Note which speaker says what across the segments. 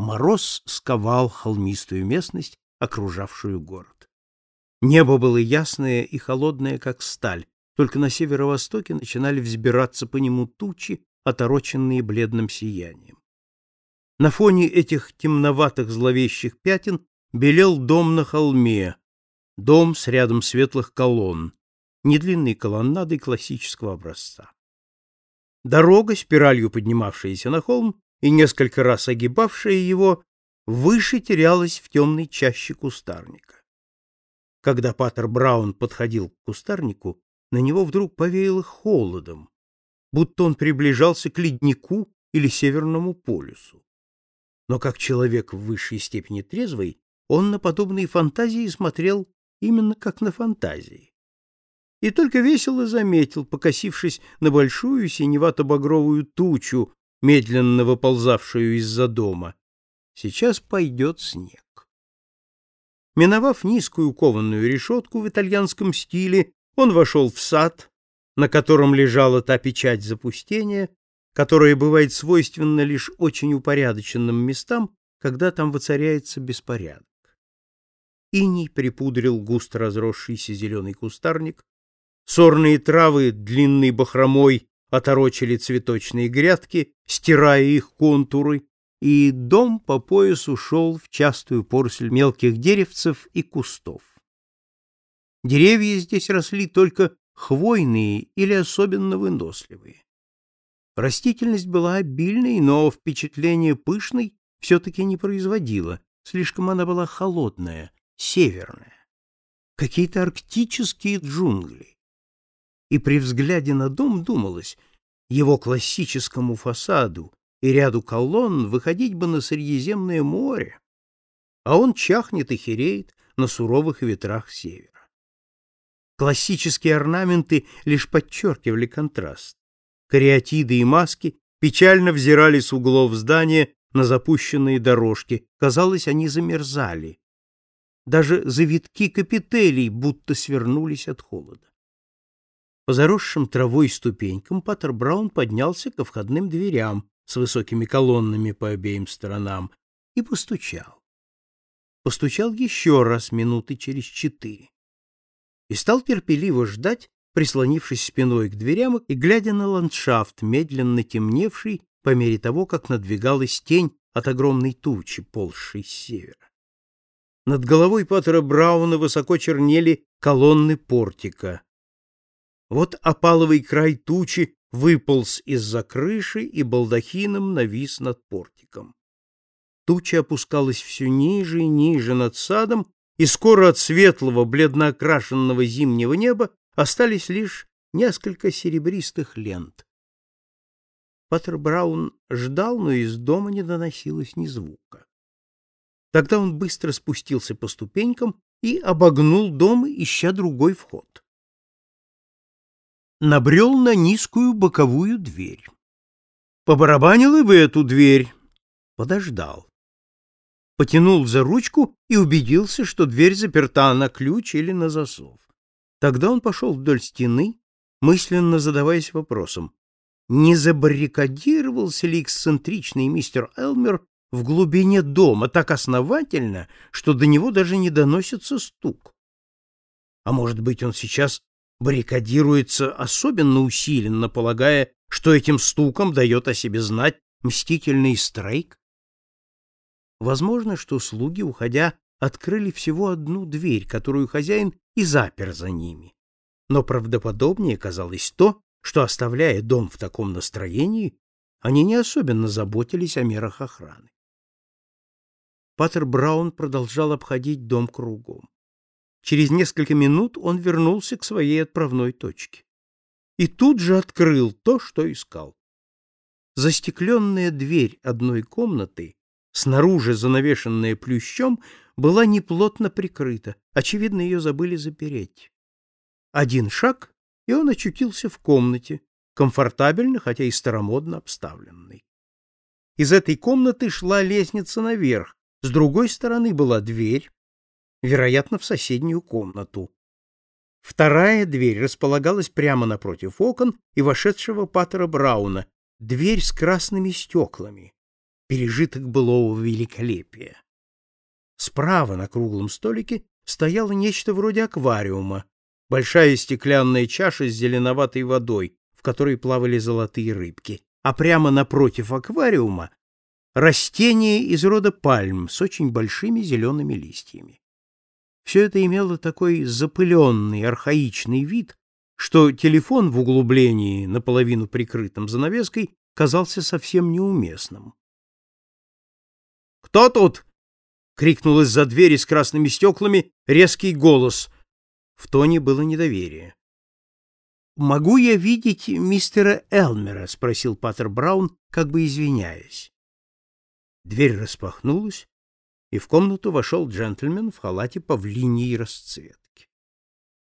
Speaker 1: Мороз сковал холмистую местность, окружавшую город. Небо было ясное и холодное, как сталь, только на северо-востоке начинали взбираться по нему тучи, отороченные бледным сиянием. На фоне этих темноватых зловещих пятен белел дом на холме, дом с рядом светлых колонн, недлинной колоннадой классического образца. Дорога, спиралью поднимавшаяся на холм и несколько раз огибавшая его, выше терялась в темной чаще кустарника. Когда Паттер Браун подходил к кустарнику, на него вдруг повеяло холодом, будто он приближался к леднику или Северному полюсу. Но как человек в высшей степени трезвый, он на подобные фантазии смотрел именно как на фантазии. И только весело заметил, покосившись на большую синевато-багровую тучу, медленно выползавшую из-за дома. Сейчас пойдет снег. Миновав низкую кованную решетку в итальянском стиле, он вошел в сад, на котором лежала та печать запустения, которая бывает свойственна лишь очень упорядоченным местам, когда там воцаряется беспорядок. Иней припудрил густо разросшийся зеленый кустарник, сорные травы длинной бахромой оторочили цветочные грядки, стирая их контуры, и дом по поясу шел в частую поросль мелких деревцев и кустов. Деревья здесь росли только хвойные или особенно выносливые. Растительность была обильной, но впечатление пышной все-таки не производила, слишком она была холодная, северная. Какие-то арктические джунгли. И при взгляде на дом думалось, его классическому фасаду и ряду колонн выходить бы на Средиземное море, а он чахнет и хереет на суровых ветрах севера. Классические орнаменты лишь подчеркивали контраст. Кариатиды и маски печально взирали с углов здания на запущенные дорожки. Казалось, они замерзали. Даже завитки капителей будто свернулись от холода. По заросшим травой ступенькам Паттер Браун поднялся ко входным дверям, с высокими колоннами по обеим сторонам и постучал. Постучал еще раз минуты через четыре и стал терпеливо ждать, прислонившись спиной к дверям и глядя на ландшафт, медленно темневший по мере того, как надвигалась тень от огромной тучи, ползшей с севера. Над головой Паттера Брауна высоко чернели колонны портика. Вот опаловый край тучи выполз из-за крыши и балдахином навис над портиком. Туча опускалась все ниже и ниже над садом, и скоро от светлого, бледно-окрашенного зимнего неба остались лишь несколько серебристых лент. Паттер Браун ждал, но из дома не доносилось ни звука. Тогда он быстро спустился по ступенькам и обогнул дом, ища другой вход набрел на низкую боковую дверь. Побарабанил и в эту дверь. Подождал. Потянул за ручку и убедился, что дверь заперта на ключ или на засов. Тогда он пошел вдоль стены, мысленно задаваясь вопросом, не забаррикадировался ли эксцентричный мистер Элмер в глубине дома так основательно, что до него даже не доносится стук. А может быть, он сейчас баррикадируется особенно усиленно, полагая, что этим стуком дает о себе знать мстительный стрейк? Возможно, что слуги, уходя, открыли всего одну дверь, которую хозяин и запер за ними. Но правдоподобнее казалось то, что, оставляя дом в таком настроении, они не особенно заботились о мерах охраны. Паттер Браун продолжал обходить дом кругом. Через несколько минут он вернулся к своей отправной точке. И тут же открыл то, что искал. Застекленная дверь одной комнаты, снаружи занавешенная плющом, была неплотно прикрыта. Очевидно, ее забыли запереть. Один шаг, и он очутился в комнате, комфортабельно, хотя и старомодно обставленной. Из этой комнаты шла лестница наверх, с другой стороны была дверь, вероятно, в соседнюю комнату. Вторая дверь располагалась прямо напротив окон и вошедшего Паттера Брауна, дверь с красными стеклами. пережиток былого великолепия. Справа на круглом столике стояло нечто вроде аквариума, большая стеклянная чаша с зеленоватой водой, в которой плавали золотые рыбки, а прямо напротив аквариума растение из рода пальм с очень большими зелеными листьями. Все это имело такой запыленный, архаичный вид, что телефон в углублении, наполовину прикрытым занавеской, казался совсем неуместным. «Кто тут?» — крикнул из-за двери с красными стеклами резкий голос. В тоне было недоверие. «Могу я видеть мистера Элмера?» — спросил Паттер Браун, как бы извиняясь. Дверь распахнулась, и в комнату вошел джентльмен в халате павлиньей расцветки.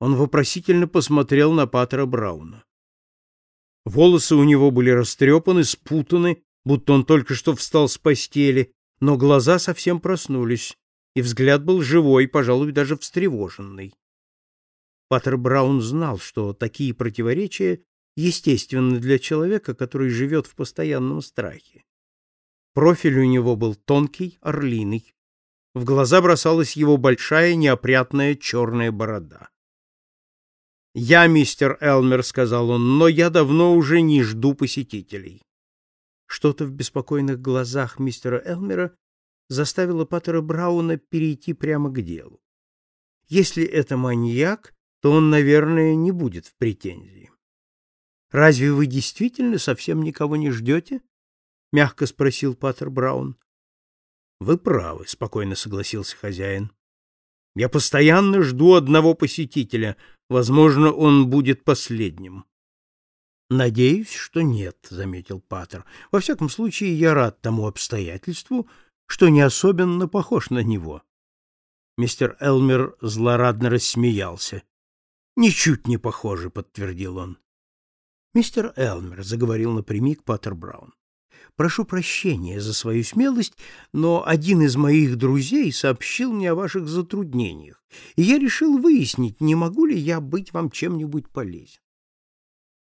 Speaker 1: Он вопросительно посмотрел на Паттера Брауна. Волосы у него были растрепаны, спутаны, будто он только что встал с постели, но глаза совсем проснулись, и взгляд был живой, пожалуй, даже встревоженный. Паттер Браун знал, что такие противоречия естественны для человека, который живет в постоянном страхе. Профиль у него был тонкий, орлиный. В глаза бросалась его большая неопрятная черная борода. «Я мистер Элмер», — сказал он, — «но я давно уже не жду посетителей». Что-то в беспокойных глазах мистера Элмера заставило Паттера Брауна перейти прямо к делу. Если это маньяк, то он, наверное, не будет в претензии. Разве вы действительно совсем никого не ждете? — мягко спросил Паттер Браун. — Вы правы, — спокойно согласился хозяин. — Я постоянно жду одного посетителя. Возможно, он будет последним. — Надеюсь, что нет, — заметил Паттер. — Во всяком случае, я рад тому обстоятельству, что не особенно похож на него. Мистер Элмер злорадно рассмеялся. — Ничуть не похоже, — подтвердил он. — Мистер Элмер, — заговорил напрямик Паттер Браун, Прошу прощения за свою смелость, но один из моих друзей сообщил мне о ваших затруднениях, и я решил выяснить, не могу ли я быть вам чем-нибудь полезен.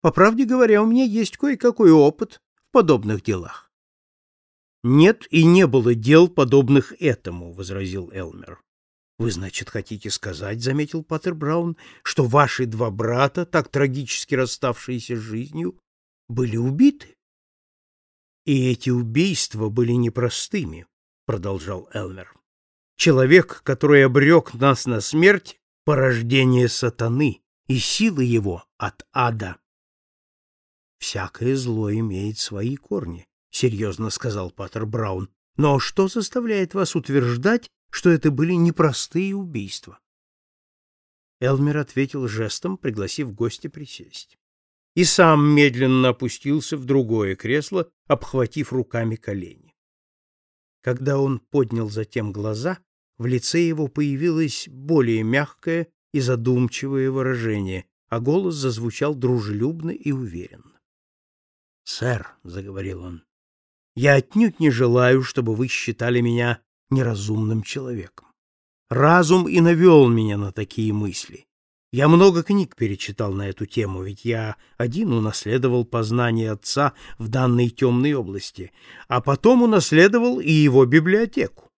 Speaker 1: По правде говоря, у меня есть кое-какой опыт в подобных делах. Нет и не было дел, подобных этому, возразил Элмер. Вы, значит, хотите сказать, заметил Паттер Браун, что ваши два брата, так трагически расставшиеся с жизнью, были убиты? И эти убийства были непростыми, продолжал Элмер. Человек, который обрек нас на смерть, порождение сатаны, и силы его от ада. Всякое зло имеет свои корни, серьезно сказал Паттер Браун. Но что заставляет вас утверждать, что это были непростые убийства? Элмер ответил жестом, пригласив гостя присесть и сам медленно опустился в другое кресло, обхватив руками колени. Когда он поднял затем глаза, в лице его появилось более мягкое и задумчивое выражение, а голос зазвучал дружелюбно и уверенно. — Сэр, — заговорил он, — я отнюдь не желаю, чтобы вы считали меня неразумным человеком. Разум и навел меня на такие мысли, я много книг перечитал на эту тему, ведь я один унаследовал познание отца в данной темной области, а потом унаследовал и его библиотеку.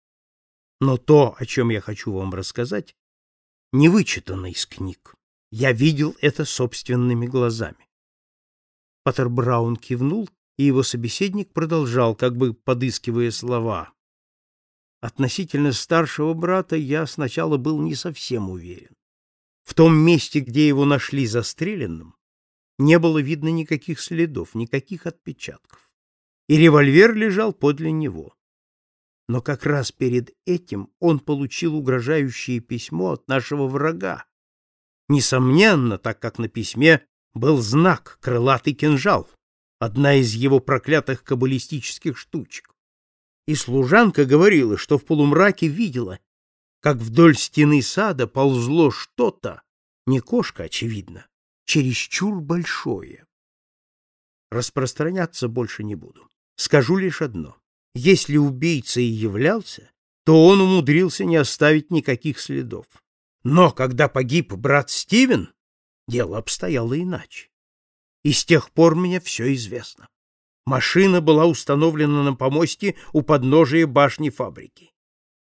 Speaker 1: Но то, о чем я хочу вам рассказать, не вычитано из книг. Я видел это собственными глазами. Паттер Браун кивнул, и его собеседник продолжал, как бы подыскивая слова. Относительно старшего брата я сначала был не совсем уверен. В том месте, где его нашли застреленным, не было видно никаких следов, никаких отпечатков. И револьвер лежал подле него. Но как раз перед этим он получил угрожающее письмо от нашего врага. Несомненно, так как на письме был знак «крылатый кинжал», одна из его проклятых каббалистических штучек. И служанка говорила, что в полумраке видела, как вдоль стены сада ползло что-то, не кошка, очевидно, чересчур большое. Распространяться больше не буду. Скажу лишь одно. Если убийца и являлся, то он умудрился не оставить никаких следов. Но когда погиб брат Стивен, дело обстояло иначе. И с тех пор мне все известно. Машина была установлена на помосте у подножия башни фабрики.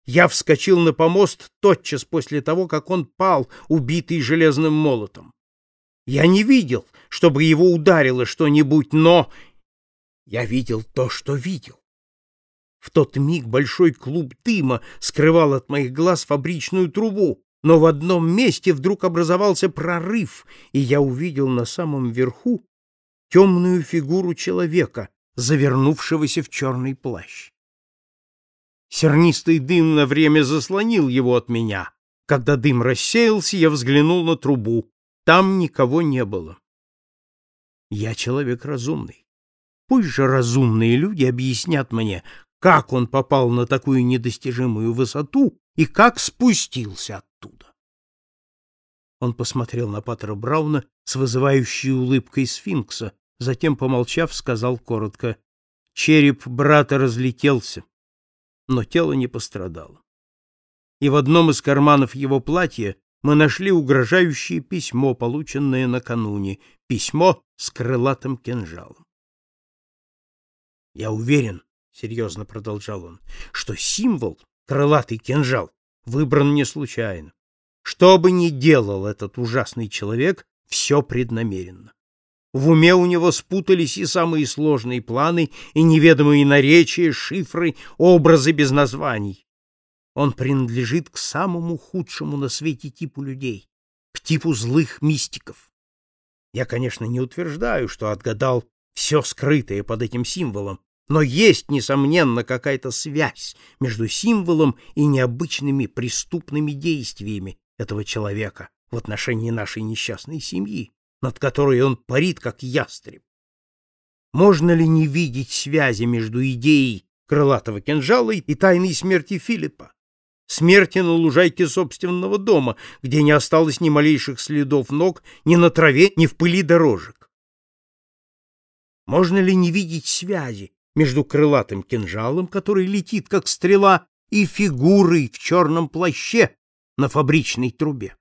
Speaker 1: Я вскочил на помост тотчас после того, как он пал, убитый железным молотом. Я не видел, чтобы его ударило что-нибудь, но я видел то, что видел. В тот миг большой клуб дыма скрывал от моих глаз фабричную трубу, но в одном месте вдруг образовался прорыв, и я увидел на самом верху темную фигуру человека, завернувшегося в черный плащ. Сернистый дым на время заслонил его от меня. Когда дым рассеялся, я взглянул на трубу. Там никого не было. Я человек разумный. Пусть же разумные люди объяснят мне, как он попал на такую недостижимую высоту и как спустился оттуда. Он посмотрел на Паттера Брауна с вызывающей улыбкой сфинкса, затем, помолчав, сказал коротко, «Череп брата разлетелся, но тело не пострадало. И в одном из карманов его платья мы нашли угрожающее письмо, полученное накануне, письмо с крылатым кинжалом. Я уверен, серьезно продолжал он, что символ, крылатый кинжал, выбран не случайно. Что бы ни делал этот ужасный человек, все преднамеренно. В уме у него спутались и самые сложные планы, и неведомые наречия, шифры, образы без названий. Он принадлежит к самому худшему на свете типу людей, к типу злых мистиков. Я, конечно, не утверждаю, что отгадал все скрытое под этим символом, но есть, несомненно, какая-то связь между символом и необычными преступными действиями этого человека в отношении нашей несчастной семьи, над которой он парит, как ястреб. Можно ли не видеть связи между идеей крылатого кинжала и тайной смерти Филиппа? Смерти на лужайке собственного дома, где не осталось ни малейших следов ног ни на траве, ни в пыли дорожек. Можно ли не видеть связи между крылатым кинжалом, который летит как стрела, и фигурой в черном плаще на фабричной трубе.